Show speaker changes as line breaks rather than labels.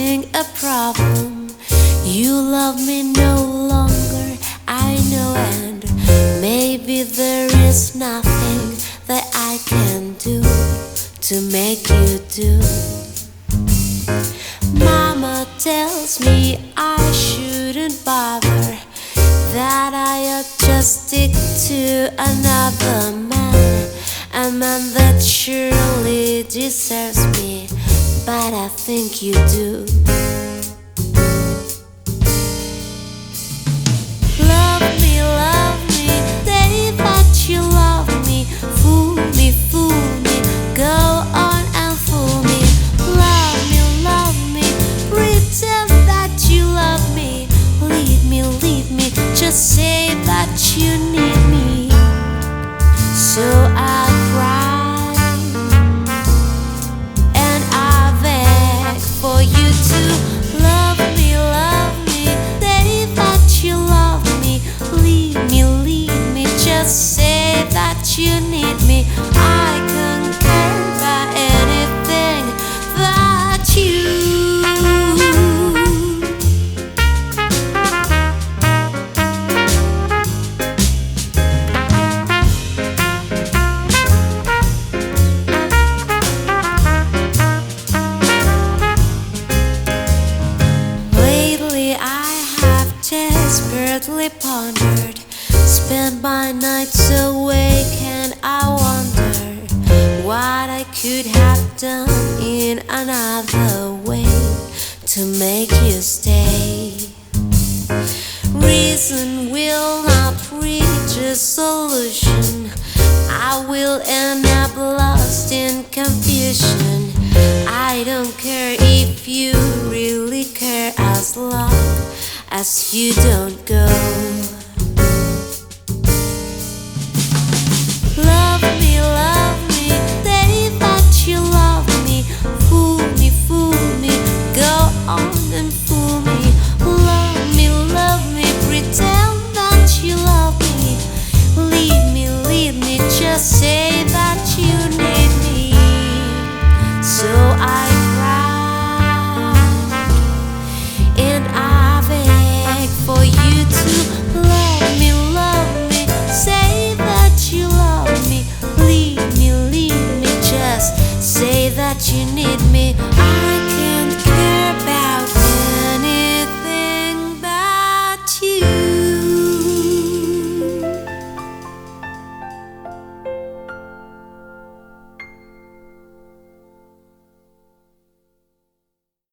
a problem. You love me no longer, I know, and maybe there is nothing that I can do to make you do. Mama tells me I shouldn't bother, that I ought just stick to another man, a man that surely deserves me but I think you do. Love me, love me, say that you love me. Fool me, fool me, go on and fool me. Love me, love me, pretend that you love me. Leave me, leave me, just say that you need desperately pondered. Spent my nights awake, and I wonder what I could have done in another way to make you stay. Reason will not reach a solution. I will end up lost in confusion. I don't care if you you don't go. Love me, love me, that you love me. Fool me, fool me, go on and fool me. Love me, love me, pretend that you love me. Me, me, just say. that you need me.